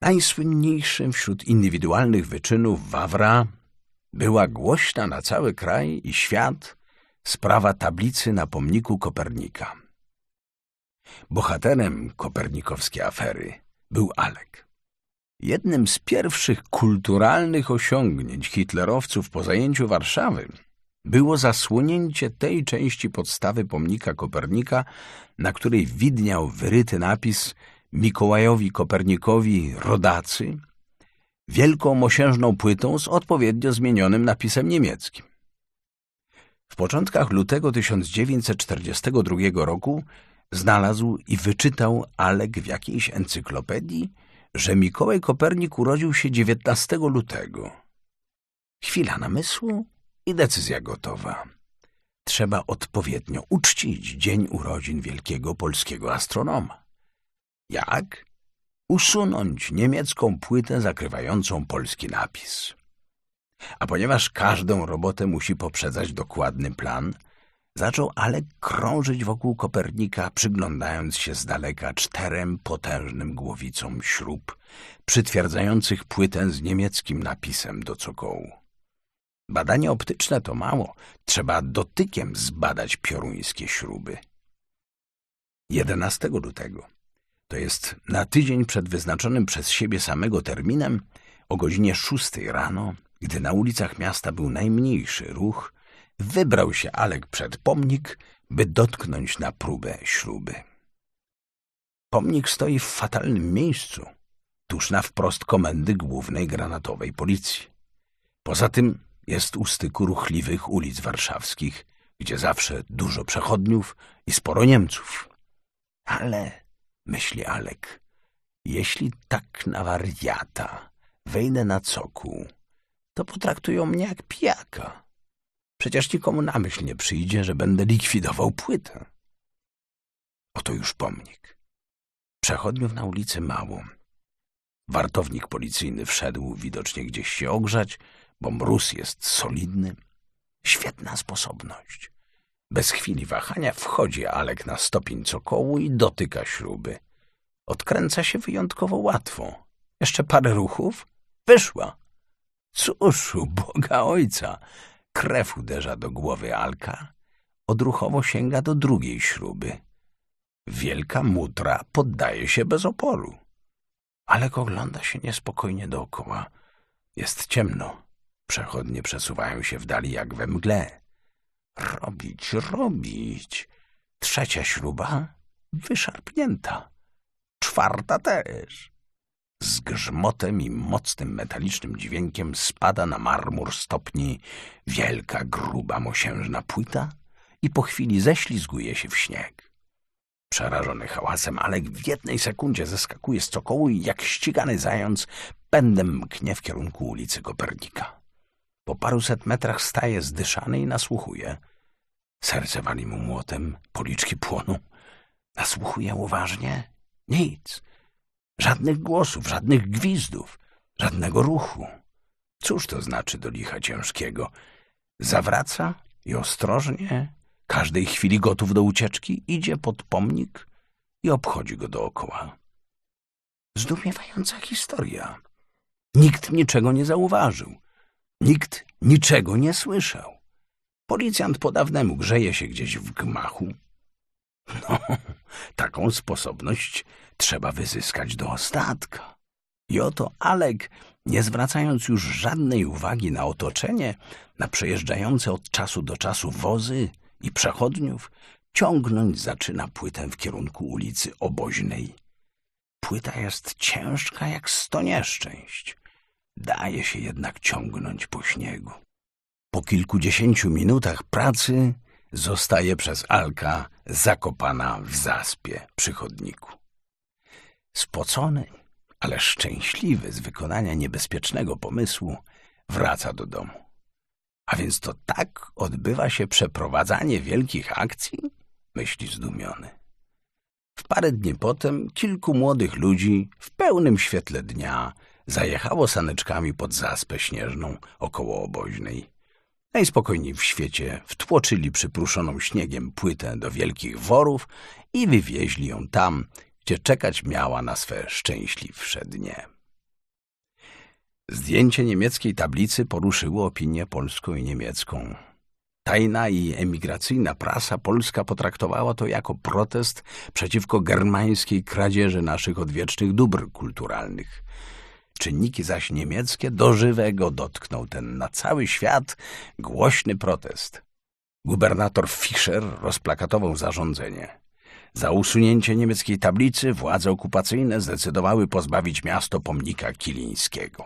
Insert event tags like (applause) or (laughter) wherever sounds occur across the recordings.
Najsłynniejszym wśród indywidualnych wyczynów Wawra była głośna na cały kraj i świat sprawa tablicy na pomniku Kopernika. Bohaterem kopernikowskiej afery był Alek. Jednym z pierwszych kulturalnych osiągnięć hitlerowców po zajęciu Warszawy było zasłonięcie tej części podstawy pomnika Kopernika, na której widniał wyryty napis Mikołajowi Kopernikowi rodacy, wielką mosiężną płytą z odpowiednio zmienionym napisem niemieckim. W początkach lutego 1942 roku znalazł i wyczytał Alek w jakiejś encyklopedii, że Mikołaj Kopernik urodził się 19 lutego. Chwila namysłu i decyzja gotowa. Trzeba odpowiednio uczcić dzień urodzin wielkiego polskiego astronoma. Jak? Usunąć niemiecką płytę zakrywającą polski napis. A ponieważ każdą robotę musi poprzedzać dokładny plan, zaczął Alek krążyć wokół Kopernika, przyglądając się z daleka czterem potężnym głowicom śrub, przytwierdzających płytę z niemieckim napisem do cokołu. Badanie optyczne to mało, trzeba dotykiem zbadać pioruńskie śruby. 11 lutego, to jest na tydzień przed wyznaczonym przez siebie samego terminem, o godzinie 6 rano, gdy na ulicach miasta był najmniejszy ruch, wybrał się Alek przed pomnik, by dotknąć na próbę śruby. Pomnik stoi w fatalnym miejscu, tuż na wprost komendy głównej granatowej policji. Poza tym jest u styku ruchliwych ulic warszawskich, gdzie zawsze dużo przechodniów i sporo Niemców. Ale, myśli Alek, jeśli tak na wariata wejdę na cokół, to potraktują mnie jak pijaka. Przecież nikomu na myśl nie przyjdzie, że będę likwidował płytę. Oto już pomnik. Przechodniów na ulicy mało. Wartownik policyjny wszedł widocznie gdzieś się ogrzać, bo mróz jest solidny. Świetna sposobność. Bez chwili wahania wchodzi Alek na stopień cokołu i dotyka śruby. Odkręca się wyjątkowo łatwo. Jeszcze parę ruchów? Wyszła. Cóż, u Boga Ojca! Krew uderza do głowy Alka, odruchowo sięga do drugiej śruby. Wielka mutra poddaje się bez oporu. Alek ogląda się niespokojnie dookoła. Jest ciemno. Przechodnie przesuwają się w dali jak we mgle. Robić, robić. Trzecia śruba wyszarpnięta. Czwarta też. Z grzmotem i mocnym metalicznym dźwiękiem spada na marmur stopni wielka, gruba, mosiężna płyta i po chwili ześlizguje się w śnieg. Przerażony hałasem, Alek w jednej sekundzie zeskakuje z cokołu i jak ścigany zając pędem mknie w kierunku ulicy Kopernika. Po paruset metrach staje zdyszany i nasłuchuje. Serce wali mu młotem, policzki płoną. Nasłuchuje uważnie. Nic. Żadnych głosów, żadnych gwizdów, żadnego ruchu. Cóż to znaczy do licha ciężkiego? Zawraca i ostrożnie, każdej chwili gotów do ucieczki, idzie pod pomnik i obchodzi go dookoła. Zdumiewająca historia. Nikt niczego nie zauważył. Nikt niczego nie słyszał. Policjant po dawnemu grzeje się gdzieś w gmachu. No, (laughs) taką sposobność trzeba wyzyskać do ostatka. I oto Alek, nie zwracając już żadnej uwagi na otoczenie, na przejeżdżające od czasu do czasu wozy i przechodniów, ciągnąć zaczyna płytę w kierunku ulicy Oboźnej. Płyta jest ciężka jak sto nieszczęść. Daje się jednak ciągnąć po śniegu. Po kilkudziesięciu minutach pracy zostaje przez Alka zakopana w zaspie przy chodniku. Spocony, ale szczęśliwy z wykonania niebezpiecznego pomysłu, wraca do domu. A więc to tak odbywa się przeprowadzanie wielkich akcji? Myśli zdumiony. W parę dni potem kilku młodych ludzi w pełnym świetle dnia zajechało saneczkami pod zaspę śnieżną około oboźnej. Najspokojniej w świecie wtłoczyli przypruszoną śniegiem płytę do wielkich worów i wywieźli ją tam, gdzie czekać miała na swe szczęśliwsze dnie. Zdjęcie niemieckiej tablicy poruszyło opinię polską i niemiecką. Tajna i emigracyjna prasa polska potraktowała to jako protest przeciwko germańskiej kradzieży naszych odwiecznych dóbr kulturalnych. Czynniki zaś niemieckie do żywego dotknął ten na cały świat głośny protest. Gubernator Fischer rozplakatował zarządzenie. Za usunięcie niemieckiej tablicy władze okupacyjne zdecydowały pozbawić miasto pomnika Kilińskiego.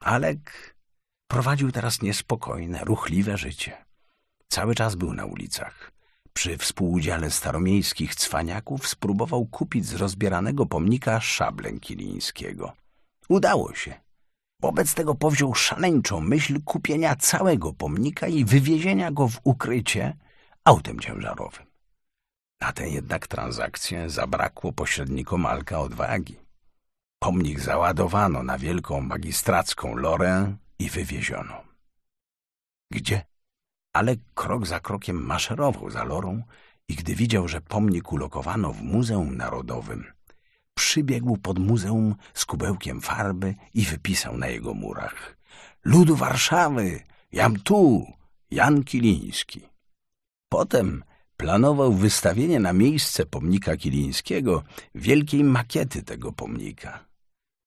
Alek prowadził teraz niespokojne, ruchliwe życie. Cały czas był na ulicach. Przy współudziale staromiejskich cwaniaków spróbował kupić z rozbieranego pomnika szablę Kilińskiego. Udało się. Wobec tego powziął szaleńczą myśl kupienia całego pomnika i wywiezienia go w ukrycie autem ciężarowym. Na tę jednak transakcję zabrakło pośrednikom Alka odwagi. Pomnik załadowano na wielką magistracką lorę i wywieziono. Gdzie? Ale krok za krokiem maszerował za lorą i gdy widział, że pomnik ulokowano w Muzeum Narodowym, przybiegł pod muzeum z kubełkiem farby i wypisał na jego murach Ludu Warszawy, jam tu, Jan Kiliński. Potem planował wystawienie na miejsce pomnika Kilińskiego wielkiej makiety tego pomnika.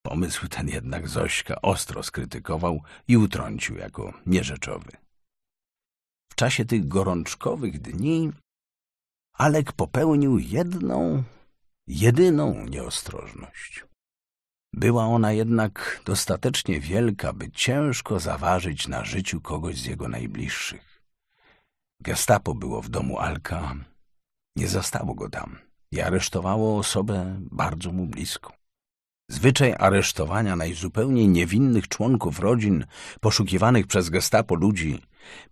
Pomysł ten jednak Zośka ostro skrytykował i utrącił jako nierzeczowy. W czasie tych gorączkowych dni Alek popełnił jedną, jedyną nieostrożność. Była ona jednak dostatecznie wielka, by ciężko zaważyć na życiu kogoś z jego najbliższych. Gestapo było w domu Alka, nie zastało go tam i aresztowało osobę bardzo mu bliską. Zwyczaj aresztowania najzupełniej niewinnych członków rodzin poszukiwanych przez gestapo ludzi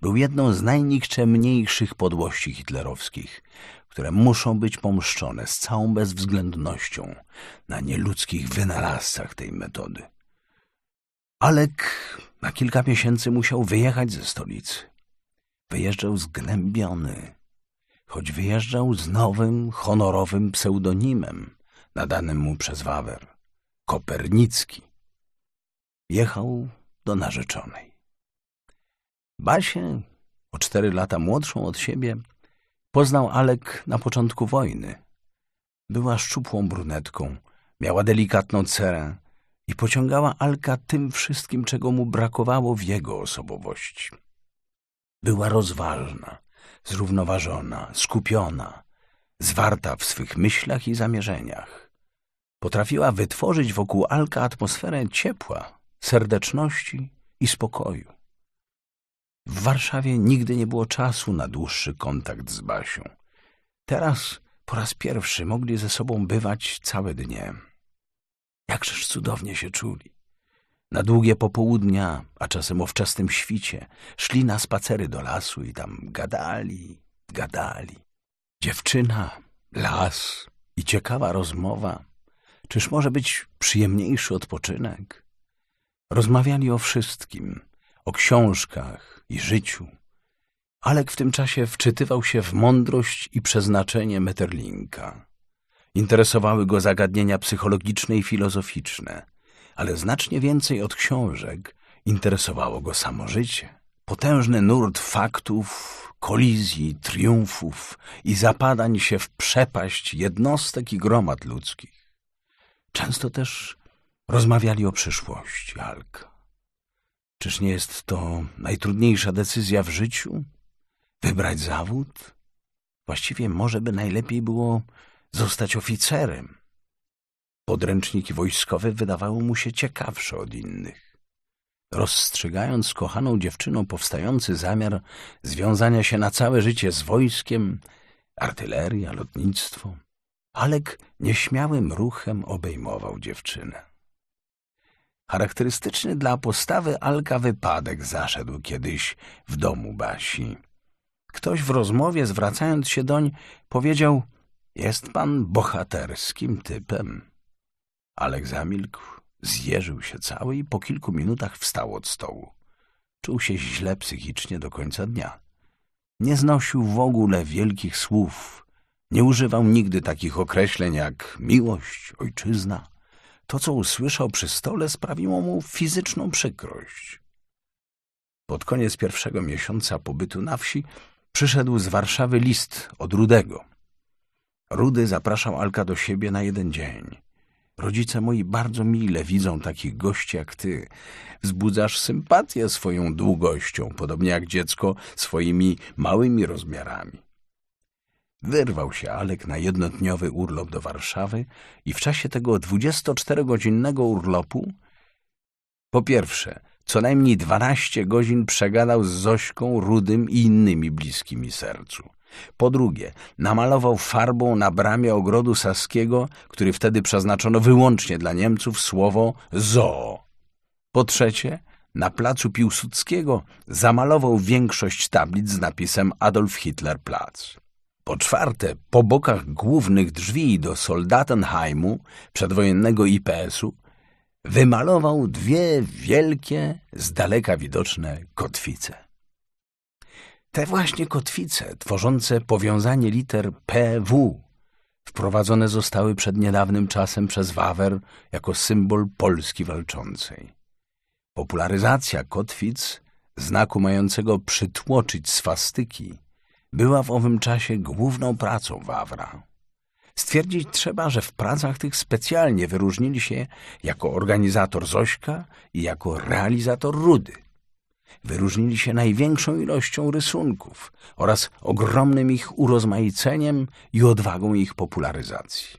był jedną z najnikczemniejszych podłości hitlerowskich, które muszą być pomszczone z całą bezwzględnością na nieludzkich wynalazcach tej metody. Alek na kilka miesięcy musiał wyjechać ze stolicy. Wyjeżdżał zgnębiony, choć wyjeżdżał z nowym, honorowym pseudonimem nadanym mu przez Wawer. Kopernicki. Jechał do narzeczonej. Basię, o cztery lata młodszą od siebie, poznał Alek na początku wojny. Była szczupłą brunetką, miała delikatną cerę i pociągała Alka tym wszystkim, czego mu brakowało w jego osobowości. Była rozważna, zrównoważona, skupiona, zwarta w swych myślach i zamierzeniach. Potrafiła wytworzyć wokół Alka atmosferę ciepła, serdeczności i spokoju. W Warszawie nigdy nie było czasu na dłuższy kontakt z Basią. Teraz po raz pierwszy mogli ze sobą bywać całe dnie. Jakżeż cudownie się czuli. Na długie popołudnia, a czasem o wczesnym świcie, szli na spacery do lasu i tam gadali, gadali. Dziewczyna, las i ciekawa rozmowa Czyż może być przyjemniejszy odpoczynek? Rozmawiali o wszystkim, o książkach i życiu. Alek w tym czasie wczytywał się w mądrość i przeznaczenie Metterlinka. Interesowały go zagadnienia psychologiczne i filozoficzne, ale znacznie więcej od książek interesowało go samo życie. Potężny nurt faktów, kolizji, triumfów i zapadań się w przepaść jednostek i gromad ludzkich. Często też rozmawiali o przyszłości, Alka. Czyż nie jest to najtrudniejsza decyzja w życiu? Wybrać zawód? Właściwie może by najlepiej było zostać oficerem. Podręczniki wojskowe wydawały mu się ciekawsze od innych. Rozstrzygając kochaną dziewczyną powstający zamiar związania się na całe życie z wojskiem, artyleria, lotnictwo, Alek nieśmiałym ruchem obejmował dziewczynę. Charakterystyczny dla postawy Alka wypadek zaszedł kiedyś w domu Basi. Ktoś w rozmowie, zwracając się doń, powiedział — jest pan bohaterskim typem. Alek zamilkł, zjeżył się cały i po kilku minutach wstał od stołu. Czuł się źle psychicznie do końca dnia. Nie znosił w ogóle wielkich słów, nie używał nigdy takich określeń jak miłość, ojczyzna, to, co usłyszał przy stole, sprawiło mu fizyczną przykrość. Pod koniec pierwszego miesiąca pobytu na wsi przyszedł z Warszawy list od Rudego. Rudy zapraszał Alka do siebie na jeden dzień. Rodzice moi bardzo mile widzą takich gości jak ty. Wzbudzasz sympatię swoją długością, podobnie jak dziecko swoimi małymi rozmiarami. Wyrwał się Alek na jednodniowy urlop do Warszawy i w czasie tego 24-godzinnego urlopu po pierwsze, co najmniej 12 godzin przegadał z Zośką, Rudym i innymi bliskimi sercu. Po drugie, namalował farbą na bramie ogrodu saskiego, który wtedy przeznaczono wyłącznie dla Niemców, słowo zoo. Po trzecie, na placu Piłsudskiego zamalował większość tablic z napisem Adolf Hitler Platz. Po czwarte, po bokach głównych drzwi do Soldatenheimu, przedwojennego IPS-u, wymalował dwie wielkie, z daleka widoczne kotwice. Te właśnie kotwice, tworzące powiązanie liter PW, wprowadzone zostały przed niedawnym czasem przez Wawer jako symbol Polski walczącej. Popularyzacja kotwic, znaku mającego przytłoczyć swastyki, była w owym czasie główną pracą Wawra. Stwierdzić trzeba, że w pracach tych specjalnie wyróżnili się jako organizator Zośka i jako realizator Rudy. Wyróżnili się największą ilością rysunków oraz ogromnym ich urozmaiceniem i odwagą ich popularyzacji.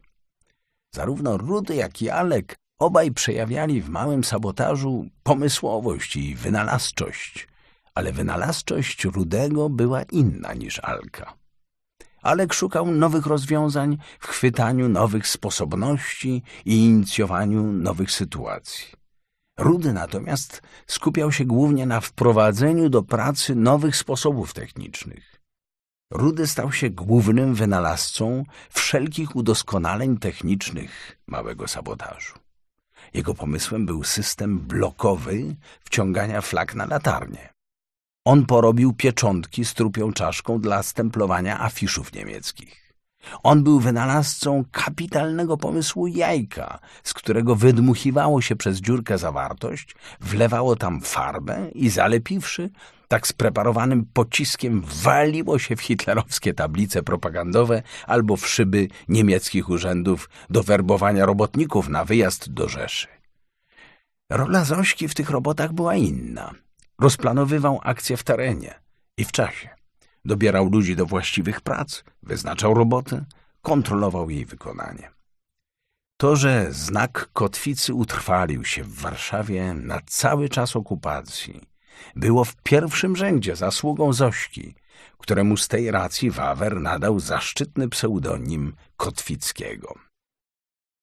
Zarówno Rudy, jak i Alek obaj przejawiali w małym sabotażu pomysłowość i wynalazczość, ale wynalazczość Rudego była inna niż Alka. Alek szukał nowych rozwiązań w chwytaniu nowych sposobności i inicjowaniu nowych sytuacji. Rudy natomiast skupiał się głównie na wprowadzeniu do pracy nowych sposobów technicznych. Rudy stał się głównym wynalazcą wszelkich udoskonaleń technicznych małego sabotażu. Jego pomysłem był system blokowy wciągania flag na latarnię. On porobił pieczątki z trupią czaszką dla stemplowania afiszów niemieckich. On był wynalazcą kapitalnego pomysłu jajka, z którego wydmuchiwało się przez dziurkę zawartość, wlewało tam farbę i zalepiwszy, tak spreparowanym pociskiem waliło się w hitlerowskie tablice propagandowe albo w szyby niemieckich urzędów do werbowania robotników na wyjazd do Rzeszy. Rola Zośki w tych robotach była inna – Rozplanowywał akcje w terenie i w czasie. Dobierał ludzi do właściwych prac, wyznaczał roboty, kontrolował jej wykonanie. To, że znak kotwicy utrwalił się w Warszawie na cały czas okupacji, było w pierwszym rzędzie zasługą Zośki, któremu z tej racji Wawer nadał zaszczytny pseudonim Kotwickiego.